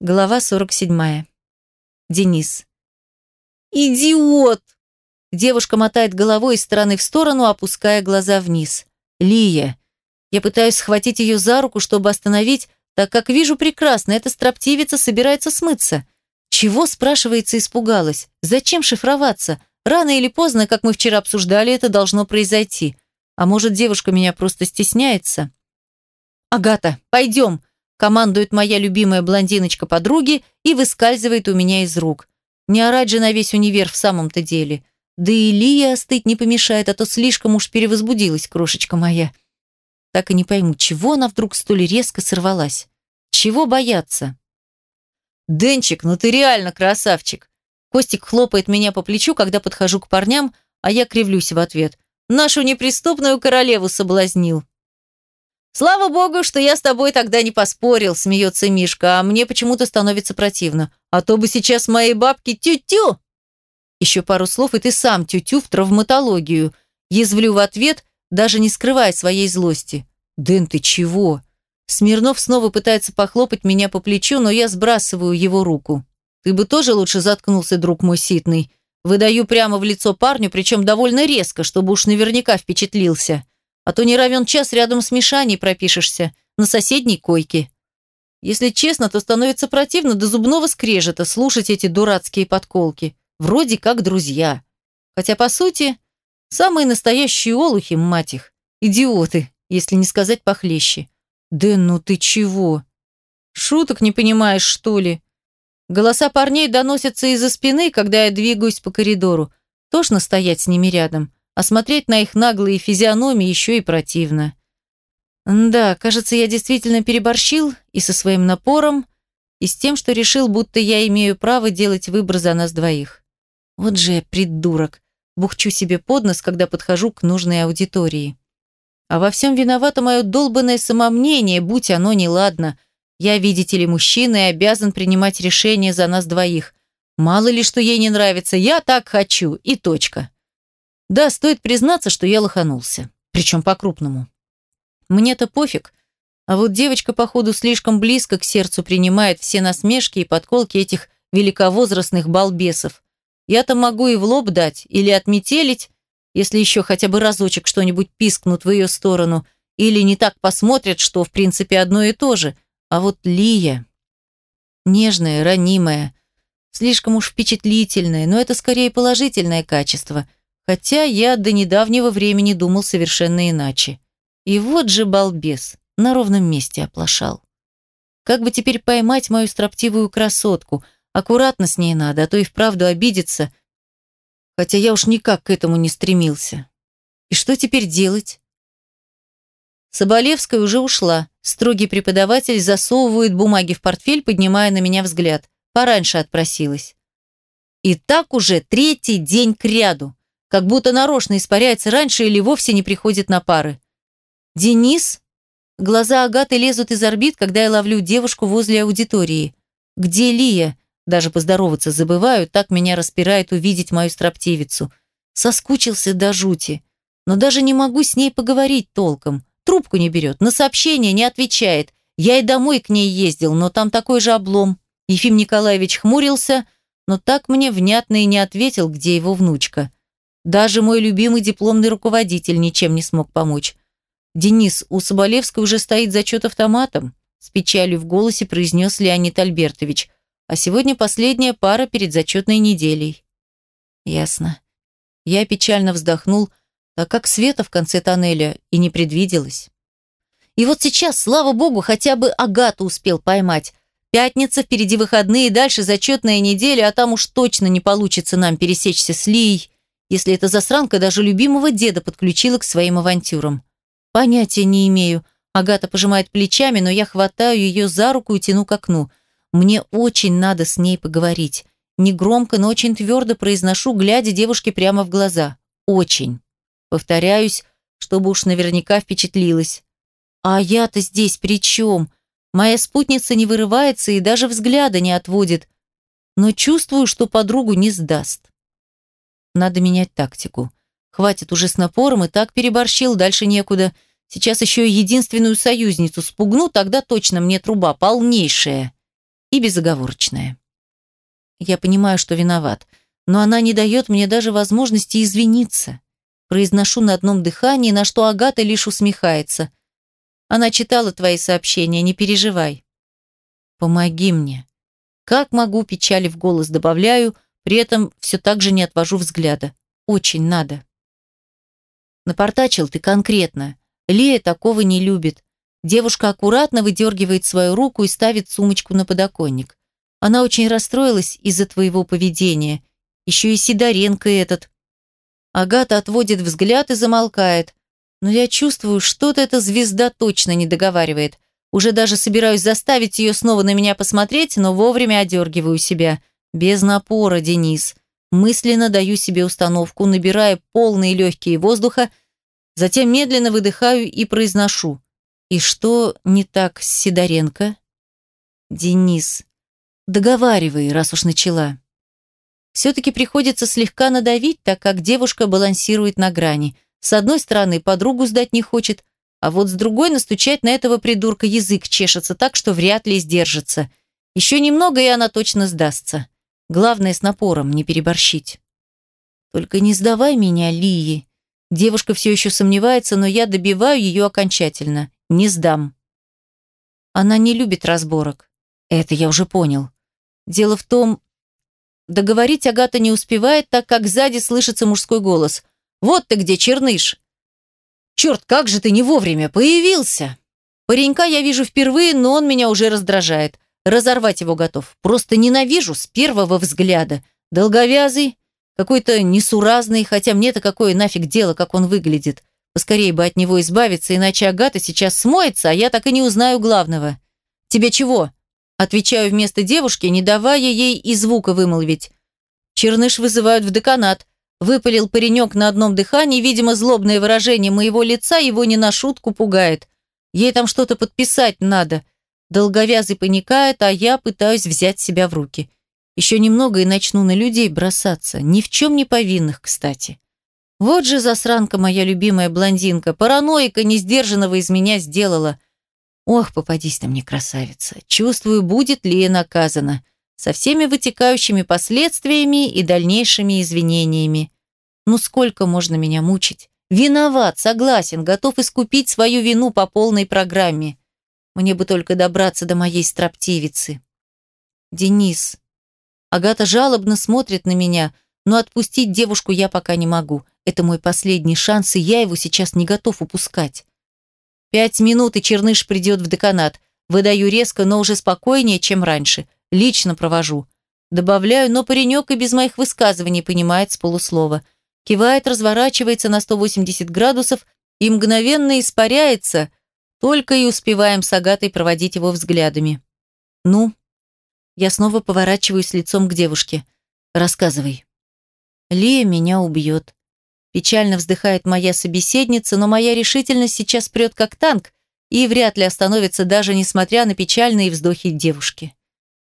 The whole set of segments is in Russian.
Глава 47. Денис. «Идиот!» Девушка мотает головой из стороны в сторону, опуская глаза вниз. «Лия!» Я пытаюсь схватить ее за руку, чтобы остановить, так как вижу прекрасно, эта строптивица собирается смыться. Чего, спрашивается, испугалась? Зачем шифроваться? Рано или поздно, как мы вчера обсуждали, это должно произойти. А может, девушка меня просто стесняется? «Агата, пойдем!» Командует моя любимая блондиночка подруги и выскальзывает у меня из рук. Не орать же на весь универ в самом-то деле. Да и Лия остыть не помешает, а то слишком уж перевозбудилась крошечка моя. Так и не пойму, чего она вдруг столь резко сорвалась. Чего бояться? «Денчик, ну ты реально красавчик!» Костик хлопает меня по плечу, когда подхожу к парням, а я кривлюсь в ответ. «Нашу неприступную королеву соблазнил!» «Слава богу, что я с тобой тогда не поспорил», – смеется Мишка, а мне почему-то становится противно. «А то бы сейчас моей бабки тю-тю!» Еще пару слов, и ты сам тю-тю в травматологию. Язвлю в ответ, даже не скрывая своей злости. «Дэн, ты чего?» Смирнов снова пытается похлопать меня по плечу, но я сбрасываю его руку. «Ты бы тоже лучше заткнулся, друг мой ситный». Выдаю прямо в лицо парню, причем довольно резко, чтобы уж наверняка впечатлился а то не равен час рядом с Мишаней пропишешься, на соседней койке. Если честно, то становится противно до зубного скрежета слушать эти дурацкие подколки. Вроде как друзья. Хотя, по сути, самые настоящие олухи, мать их. Идиоты, если не сказать похлеще. Дэн, ну ты чего? Шуток не понимаешь, что ли? Голоса парней доносятся из-за спины, когда я двигаюсь по коридору. Тошно стоять с ними рядом а смотреть на их наглые физиономии еще и противно. Да, кажется, я действительно переборщил и со своим напором, и с тем, что решил, будто я имею право делать выбор за нас двоих. Вот же я придурок. Бухчу себе под нос, когда подхожу к нужной аудитории. А во всем виновато мое долбанное самомнение, будь оно неладно. Я, видите ли, мужчина и обязан принимать решения за нас двоих. Мало ли, что ей не нравится, я так хочу, и точка. Да, стоит признаться, что я лоханулся. Причем по-крупному. Мне-то пофиг. А вот девочка, походу, слишком близко к сердцу принимает все насмешки и подколки этих великовозрастных балбесов. Я-то могу и в лоб дать, или отметелить, если еще хотя бы разочек что-нибудь пискнут в ее сторону, или не так посмотрят, что, в принципе, одно и то же. А вот Лия... Нежная, ранимая, слишком уж впечатлительная, но это скорее положительное качество – Хотя я до недавнего времени думал совершенно иначе. И вот же балбес, на ровном месте оплошал. Как бы теперь поймать мою строптивую красотку? Аккуратно с ней надо, а то и вправду обидеться. Хотя я уж никак к этому не стремился. И что теперь делать? Соболевская уже ушла. Строгий преподаватель засовывает бумаги в портфель, поднимая на меня взгляд. Пораньше отпросилась. И так уже третий день кряду как будто нарочно испаряется раньше или вовсе не приходит на пары. «Денис?» Глаза Агаты лезут из орбит, когда я ловлю девушку возле аудитории. «Где Лия?» Даже поздороваться забываю, так меня распирает увидеть мою строптивицу. Соскучился до жути. Но даже не могу с ней поговорить толком. Трубку не берет, на сообщение не отвечает. Я и домой к ней ездил, но там такой же облом. Ефим Николаевич хмурился, но так мне внятно и не ответил, где его внучка. Даже мой любимый дипломный руководитель ничем не смог помочь. «Денис, у Соболевской уже стоит зачет автоматом», с печалью в голосе произнес Леонид Альбертович. «А сегодня последняя пара перед зачетной неделей». «Ясно». Я печально вздохнул, так как света в конце тоннеля и не предвиделось. И вот сейчас, слава богу, хотя бы Агату успел поймать. Пятница, впереди выходные, дальше зачетная неделя, а там уж точно не получится нам пересечься с Лией если эта засранка даже любимого деда подключила к своим авантюрам. Понятия не имею. Агата пожимает плечами, но я хватаю ее за руку и тяну к окну. Мне очень надо с ней поговорить. Негромко, но очень твердо произношу, глядя девушке прямо в глаза. Очень. Повторяюсь, чтобы уж наверняка впечатлилась. А я-то здесь при чем? Моя спутница не вырывается и даже взгляда не отводит. Но чувствую, что подругу не сдаст. Надо менять тактику. Хватит уже с напором, и так переборщил, дальше некуда. Сейчас еще и единственную союзницу спугну, тогда точно мне труба полнейшая. и безоговорочная. Я понимаю, что виноват, но она не дает мне даже возможности извиниться. Произношу на одном дыхании, на что Агата лишь усмехается. Она читала твои сообщения, не переживай. Помоги мне. Как могу, печали в голос добавляю, при этом все так же не отвожу взгляда. Очень надо. Напортачил ты конкретно. Лия такого не любит. Девушка аккуратно выдергивает свою руку и ставит сумочку на подоконник. Она очень расстроилась из-за твоего поведения. Еще и Сидоренко этот. Агата отводит взгляд и замолкает. Но я чувствую, что-то эта звезда точно не договаривает. Уже даже собираюсь заставить ее снова на меня посмотреть, но вовремя одергиваю себя. Без напора, Денис. Мысленно даю себе установку, набирая полные легкие воздуха, затем медленно выдыхаю и произношу. И что не так с Сидоренко? Денис, договаривай, раз уж начала. Все-таки приходится слегка надавить, так как девушка балансирует на грани. С одной стороны, подругу сдать не хочет, а вот с другой настучать на этого придурка язык чешется так, что вряд ли сдержится. Еще немного, и она точно сдастся. Главное, с напором, не переборщить. Только не сдавай меня, Лии. Девушка все еще сомневается, но я добиваю ее окончательно. Не сдам. Она не любит разборок. Это я уже понял. Дело в том... Договорить Агата не успевает, так как сзади слышится мужской голос. «Вот ты где, черныш!» Черт, как же ты не вовремя появился! Паренька я вижу впервые, но он меня уже раздражает. Разорвать его готов. Просто ненавижу с первого взгляда. Долговязый, какой-то несуразный, хотя мне-то какое нафиг дело, как он выглядит. Поскорее бы от него избавиться, иначе Агата сейчас смоется, а я так и не узнаю главного. «Тебе чего?» Отвечаю вместо девушки, не давая ей и звука вымолвить. Черныш вызывают в деканат. Выпалил паренек на одном дыхании, видимо, злобное выражение моего лица его не на шутку пугает. Ей там что-то подписать надо. Долговязый паникает, а я пытаюсь взять себя в руки. Еще немного и начну на людей бросаться. Ни в чем не повинных, кстати. Вот же засранка моя любимая блондинка, параноика несдержанного из меня сделала. Ох, попадись ты мне, красавица. Чувствую, будет ли я наказана со всеми вытекающими последствиями и дальнейшими извинениями. Ну сколько можно меня мучить? Виноват, согласен, готов искупить свою вину по полной программе. Мне бы только добраться до моей строптивицы. Денис. Агата жалобно смотрит на меня, но отпустить девушку я пока не могу. Это мой последний шанс, и я его сейчас не готов упускать. Пять минут, и Черныш придет в деканат. Выдаю резко, но уже спокойнее, чем раньше. Лично провожу. Добавляю, но паренек и без моих высказываний понимает с полуслова. Кивает, разворачивается на 180 градусов и мгновенно испаряется. Только и успеваем с Агатой проводить его взглядами. Ну? Я снова поворачиваюсь лицом к девушке. Рассказывай. Лия меня убьет. Печально вздыхает моя собеседница, но моя решительность сейчас прет как танк и вряд ли остановится даже несмотря на печальные вздохи девушки.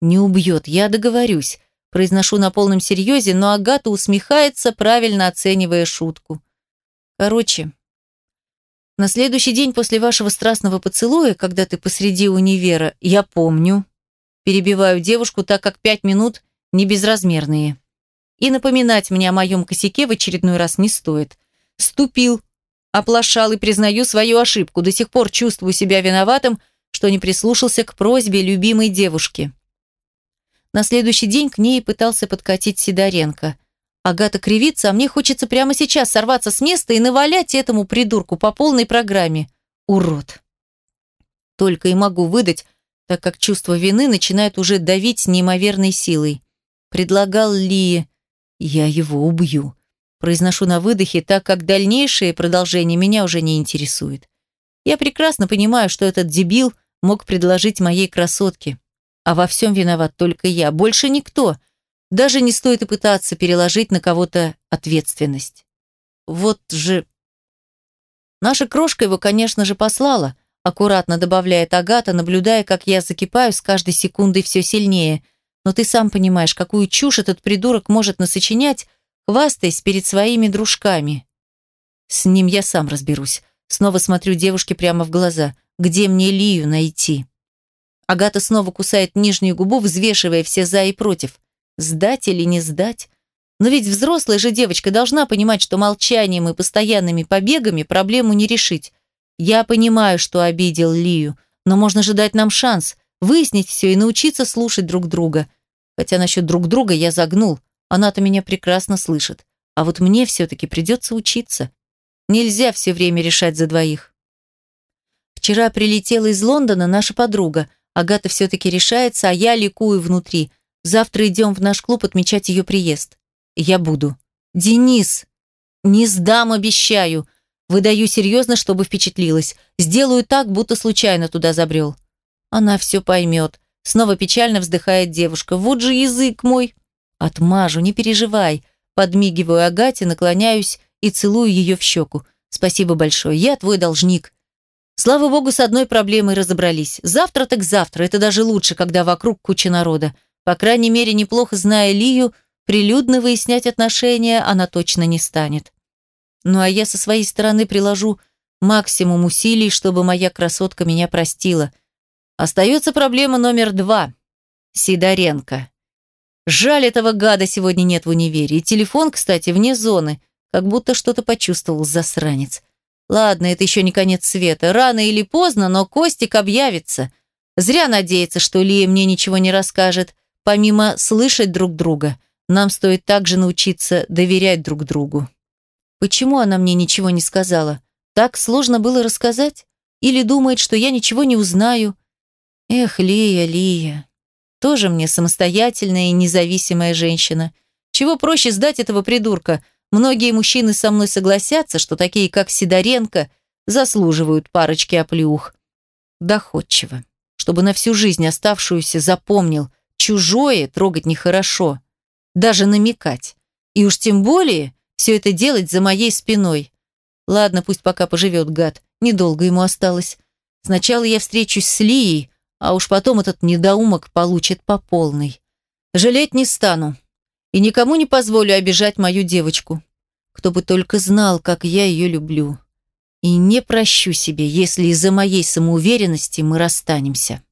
Не убьет, я договорюсь. Произношу на полном серьезе, но Агата усмехается, правильно оценивая шутку. Короче, на следующий день после вашего страстного поцелуя, когда ты посреди универа, я помню, перебиваю девушку, так как пять минут не безразмерные. И напоминать мне о моем косяке в очередной раз не стоит. Ступил, оплошал и признаю свою ошибку. До сих пор чувствую себя виноватым, что не прислушался к просьбе любимой девушки. На следующий день к ней пытался подкатить Сидоренко. Агата кривится, а мне хочется прямо сейчас сорваться с места и навалять этому придурку по полной программе. Урод. Только и могу выдать, так как чувство вины начинает уже давить с неимоверной силой. Предлагал ли... Я его убью. Произношу на выдохе, так как дальнейшее продолжение меня уже не интересует. Я прекрасно понимаю, что этот дебил мог предложить моей красотке. А во всем виноват только я, больше никто. Даже не стоит и пытаться переложить на кого-то ответственность. Вот же... Наша крошка его, конечно же, послала, аккуратно добавляет Агата, наблюдая, как я закипаю с каждой секундой все сильнее. Но ты сам понимаешь, какую чушь этот придурок может насочинять, хвастаясь перед своими дружками. С ним я сам разберусь. Снова смотрю девушке прямо в глаза. Где мне Лию найти? Агата снова кусает нижнюю губу, взвешивая все за и против. Сдать или не сдать? Но ведь взрослая же девочка должна понимать, что молчанием и постоянными побегами проблему не решить. Я понимаю, что обидел Лию, но можно же дать нам шанс, выяснить все и научиться слушать друг друга. Хотя насчет друг друга я загнул, она-то меня прекрасно слышит. А вот мне все-таки придется учиться. Нельзя все время решать за двоих. Вчера прилетела из Лондона наша подруга. Агата все-таки решается, а я ликую внутри. Завтра идем в наш клуб отмечать ее приезд. Я буду. Денис! Не сдам, обещаю. Выдаю серьезно, чтобы впечатлилась. Сделаю так, будто случайно туда забрел. Она все поймет. Снова печально вздыхает девушка. Вот же язык мой. Отмажу, не переживай. Подмигиваю Агате, наклоняюсь и целую ее в щеку. Спасибо большое, я твой должник. Слава богу, с одной проблемой разобрались. Завтра так завтра, это даже лучше, когда вокруг куча народа. По крайней мере, неплохо зная Лию, прилюдно выяснять отношения она точно не станет. Ну а я со своей стороны приложу максимум усилий, чтобы моя красотка меня простила. Остается проблема номер два. Сидоренко. Жаль, этого гада сегодня нет в универе. И телефон, кстати, вне зоны. Как будто что-то почувствовал засранец. Ладно, это еще не конец света. Рано или поздно, но Костик объявится. Зря надеяться, что Лия мне ничего не расскажет. Помимо слышать друг друга, нам стоит также научиться доверять друг другу. Почему она мне ничего не сказала? Так сложно было рассказать? Или думает, что я ничего не узнаю? Эх, Лия, Лия. Тоже мне самостоятельная и независимая женщина. Чего проще сдать этого придурка? Многие мужчины со мной согласятся, что такие, как Сидоренко, заслуживают парочки оплеух. Доходчиво. Чтобы на всю жизнь оставшуюся запомнил, чужое трогать нехорошо. Даже намекать. И уж тем более все это делать за моей спиной. Ладно, пусть пока поживет гад. Недолго ему осталось. Сначала я встречусь с Лией, а уж потом этот недоумок получит по полной. Жалеть не стану. И никому не позволю обижать мою девочку. Кто бы только знал, как я ее люблю. И не прощу себе, если из-за моей самоуверенности мы расстанемся.